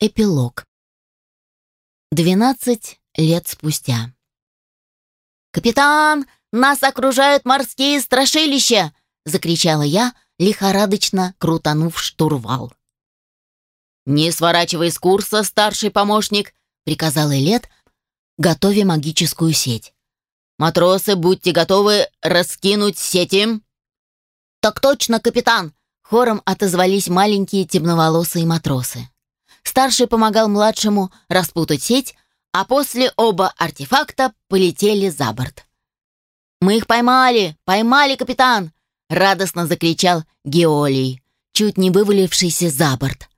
Эпилог. Двенадцать лет спустя. «Капитан, нас окружают морские страшилища!» — закричала я, лихорадочно крутанув штурвал. «Не сворачивай с курса, старший помощник», — приказал Элет, готовя магическую сеть. «Матросы, будьте готовы раскинуть сети». «Так точно, капитан!» — хором отозвались маленькие темноволосые матросы. Старший помогал младшему распутать сеть, а после оба артефакта полетели за борт. «Мы их поймали! Поймали, капитан!» — радостно закричал Геолий, чуть не вывалившийся за борт.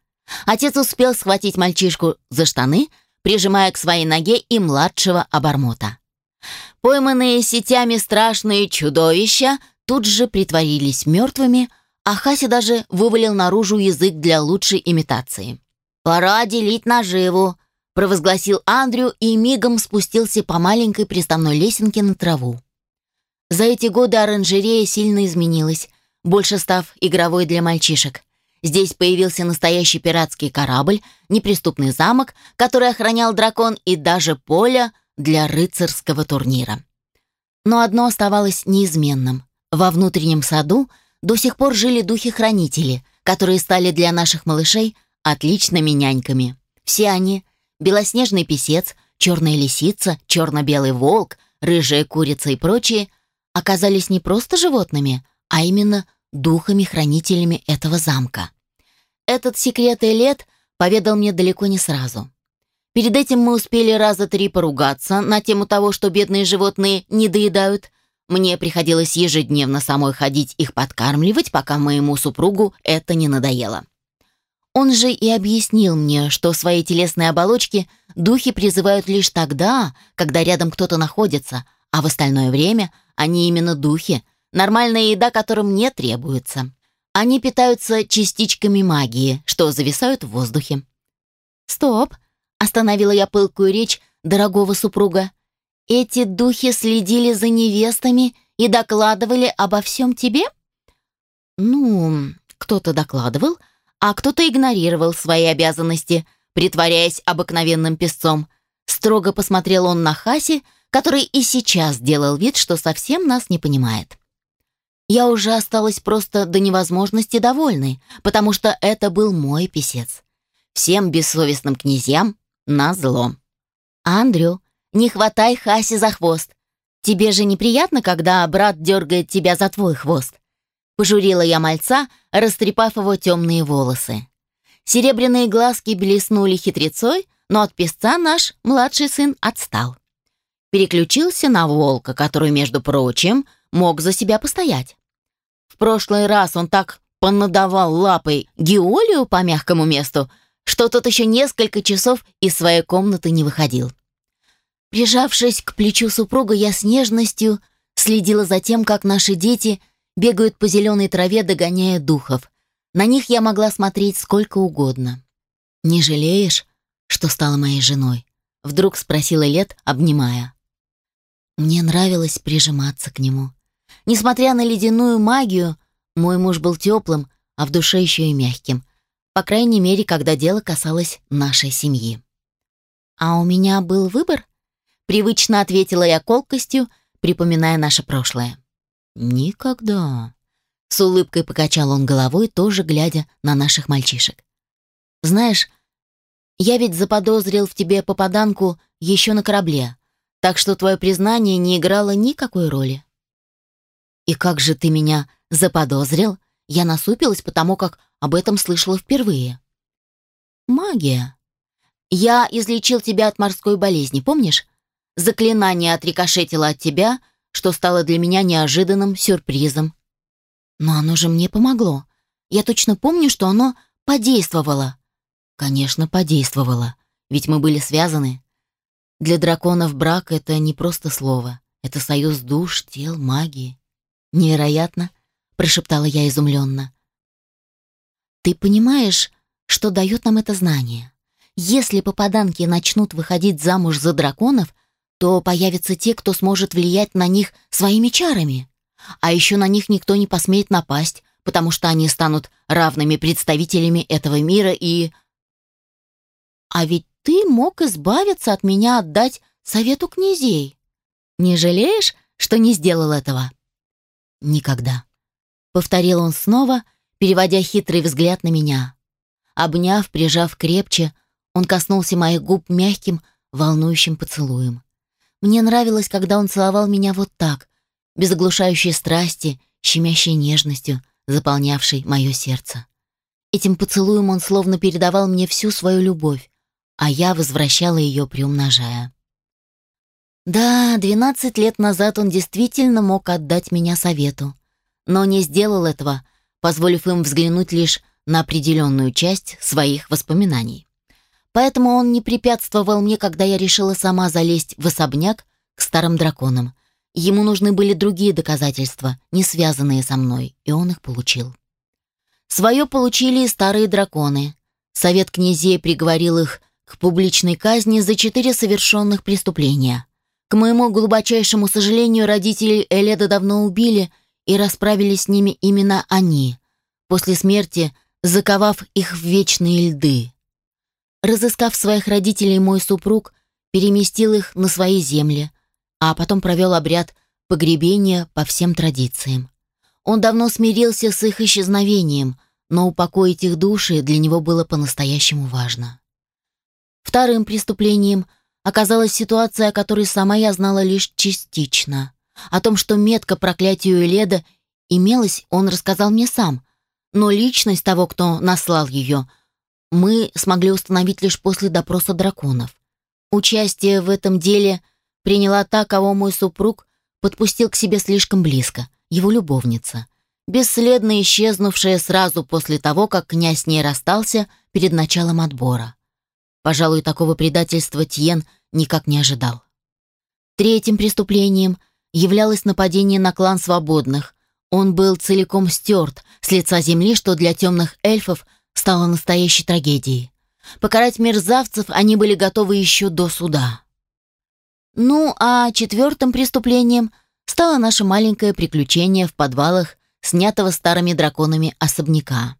Отец успел схватить мальчишку за штаны, прижимая к своей ноге и младшего обормота. Пойманные сетями страшные чудовища тут же притворились мертвыми, а Хаси даже вывалил наружу язык для лучшей имитации. «Пора делить наживу», — провозгласил Андрю и мигом спустился по маленькой приставной лесенке на траву. За эти годы оранжерея сильно изменилась, больше став игровой для мальчишек. Здесь появился настоящий пиратский корабль, неприступный замок, который охранял дракон и даже поле для рыцарского турнира. Но одно оставалось неизменным. Во внутреннем саду до сих пор жили духи-хранители, которые стали для наших малышей – отличными няньками. Все они — белоснежный писец, черная лисица, черно-белый волк, рыжая курица и прочие — оказались не просто животными, а именно духами-хранителями этого замка. Этот секрет Элет поведал мне далеко не сразу. Перед этим мы успели раза три поругаться на тему того, что бедные животные не доедают. Мне приходилось ежедневно самой ходить их подкармливать, пока моему супругу это не надоело. Он же и объяснил мне, что свои телесные оболочки духи призывают лишь тогда, когда рядом кто-то находится, а в остальное время они именно духи, нормальная еда которым не требуется. Они питаются частичками магии, что зависают в воздухе. «Стоп!» — остановила я пылкую речь дорогого супруга. «Эти духи следили за невестами и докладывали обо всем тебе?» «Ну, кто-то докладывал, а кто-то игнорировал свои обязанности, притворяясь обыкновенным песцом. Строго посмотрел он на Хаси, который и сейчас делал вид, что совсем нас не понимает. Я уже осталась просто до невозможности довольной, потому что это был мой писец. Всем бессовестным князьям на зло. «Андрю, не хватай Хаси за хвост. Тебе же неприятно, когда брат дергает тебя за твой хвост?» Пожурила я мальца, растрепав его темные волосы. Серебряные глазки блеснули хитрецой, но от песца наш младший сын отстал. Переключился на волка, который, между прочим, мог за себя постоять. В прошлый раз он так понадавал лапой Геолию по мягкому месту, что тот еще несколько часов из своей комнаты не выходил. Прижавшись к плечу супруга, я с нежностью следила за тем, как наши дети бегают по зеленой траве, догоняя духов. На них я могла смотреть сколько угодно. «Не жалеешь, что стала моей женой?» — вдруг спросила Лет, обнимая. Мне нравилось прижиматься к нему. Несмотря на ледяную магию, мой муж был теплым, а в душе еще и мягким. По крайней мере, когда дело касалось нашей семьи. «А у меня был выбор?» — привычно ответила я колкостью, припоминая наше прошлое. «Никогда». С улыбкой покачал он головой, тоже глядя на наших мальчишек. «Знаешь, я ведь заподозрил в тебе попаданку еще на корабле, так что твое признание не играло никакой роли». «И как же ты меня заподозрил?» Я насупилась, потому как об этом слышала впервые. «Магия. Я излечил тебя от морской болезни, помнишь? Заклинание отрикошетило от тебя, что стало для меня неожиданным сюрпризом. Но оно же мне помогло. Я точно помню, что оно подействовало. Конечно, подействовало, ведь мы были связаны. Для драконов брак — это не просто слово. Это союз душ, тел, магии. Невероятно, прошептала я изумленно. Ты понимаешь, что дает нам это знание? Если попаданки начнут выходить замуж за драконов, то появятся те, кто сможет влиять на них своими чарами. А еще на них никто не посмеет напасть, потому что они станут равными представителями этого мира и... А ведь ты мог избавиться от меня отдать совету князей. Не жалеешь, что не сделал этого?» «Никогда», — повторил он снова, переводя хитрый взгляд на меня. Обняв, прижав крепче, он коснулся моих губ мягким, волнующим поцелуем. Мне нравилось, когда он целовал меня вот так, без оглушающей страсти, щемящей нежностью, заполнявшей мое сердце. Этим поцелуем он словно передавал мне всю свою любовь, а я возвращала ее, приумножая. Да, двенадцать лет назад он действительно мог отдать меня совету, но не сделал этого, позволив им взглянуть лишь на определенную часть своих воспоминаний. Поэтому он не препятствовал мне, когда я решила сама залезть в особняк к старым драконам. Ему нужны были другие доказательства, не связанные со мной, и он их получил. Свое получили и старые драконы. Совет князей приговорил их к публичной казни за четыре совершенных преступления. К моему глубочайшему сожалению, родители Эледа давно убили и расправились с ними именно они, после смерти заковав их в вечные льды. Разыскав своих родителей, мой супруг переместил их на свои земли, а потом провел обряд погребения по всем традициям. Он давно смирился с их исчезновением, но упокоить их души для него было по-настоящему важно. Вторым преступлением оказалась ситуация, о которой сама я знала лишь частично. О том, что метка проклятию Леда имелась, он рассказал мне сам, но личность того, кто наслал ее, мы смогли установить лишь после допроса драконов. Участие в этом деле приняла та, кого мой супруг подпустил к себе слишком близко, его любовница, бесследно исчезнувшая сразу после того, как князь с ней расстался перед началом отбора. Пожалуй, такого предательства Тьен никак не ожидал. Третьим преступлением являлось нападение на клан свободных. Он был целиком стерт с лица земли, что для темных эльфов стало настоящей трагедией. Покарать мерзавцев они были готовы еще до суда. Ну, а четвертым преступлением стало наше маленькое приключение в подвалах снятого старыми драконами особняка.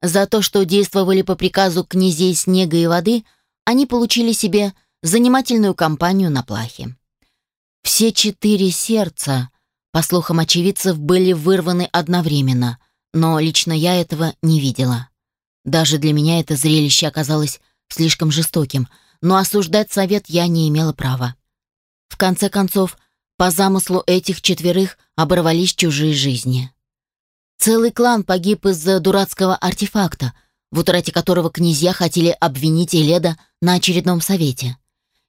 За то, что действовали по приказу князей снега и воды, они получили себе занимательную компанию на плахе. Все четыре сердца, по слухам очевидцев, были вырваны одновременно, но лично я этого не видела. Даже для меня это зрелище оказалось слишком жестоким, но осуждать совет я не имела права. В конце концов, по замыслу этих четверых оборвались чужие жизни. Целый клан погиб из-за дурацкого артефакта, в утрате которого князья хотели обвинить Эледа на очередном совете.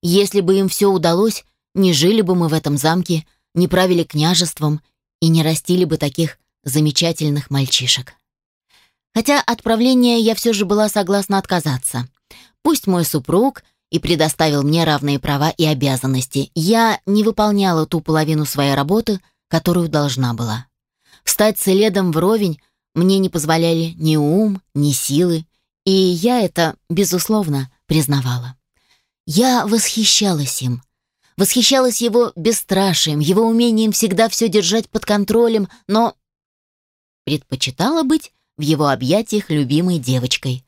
Если бы им все удалось, не жили бы мы в этом замке, не правили княжеством и не растили бы таких замечательных мальчишек. Хотя отправление я все же была согласна отказаться. Пусть мой супруг и предоставил мне равные права и обязанности, я не выполняла ту половину своей работы, которую должна была. Встать следом вровень мне не позволяли ни ум, ни силы, и я это, безусловно, признавала. Я восхищалась им. Восхищалась его бесстрашием, его умением всегда все держать под контролем, но предпочитала быть в его объятиях любимой девочкой.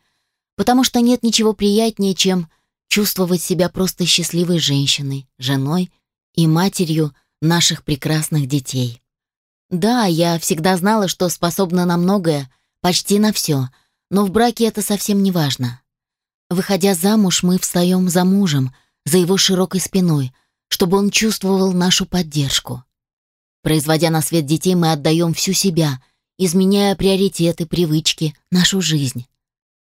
Потому что нет ничего приятнее, чем чувствовать себя просто счастливой женщиной, женой и матерью наших прекрасных детей. Да, я всегда знала, что способна на многое, почти на все, но в браке это совсем не важно. Выходя замуж, мы встаем за мужем, за его широкой спиной, чтобы он чувствовал нашу поддержку. Производя на свет детей, мы отдаем всю себя, изменяя приоритеты, привычки, нашу жизнь.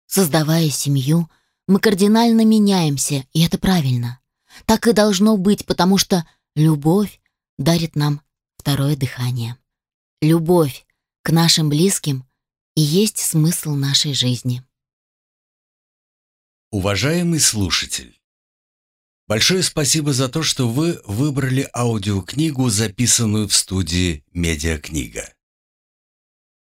Создавая семью, мы кардинально меняемся, и это правильно. Так и должно быть, потому что любовь дарит нам второе дыхание. Любовь к нашим близким и есть смысл нашей жизни. Уважаемый слушатель, большое спасибо за то, что вы выбрали аудиокнигу, записанную в студии «Медиакнига».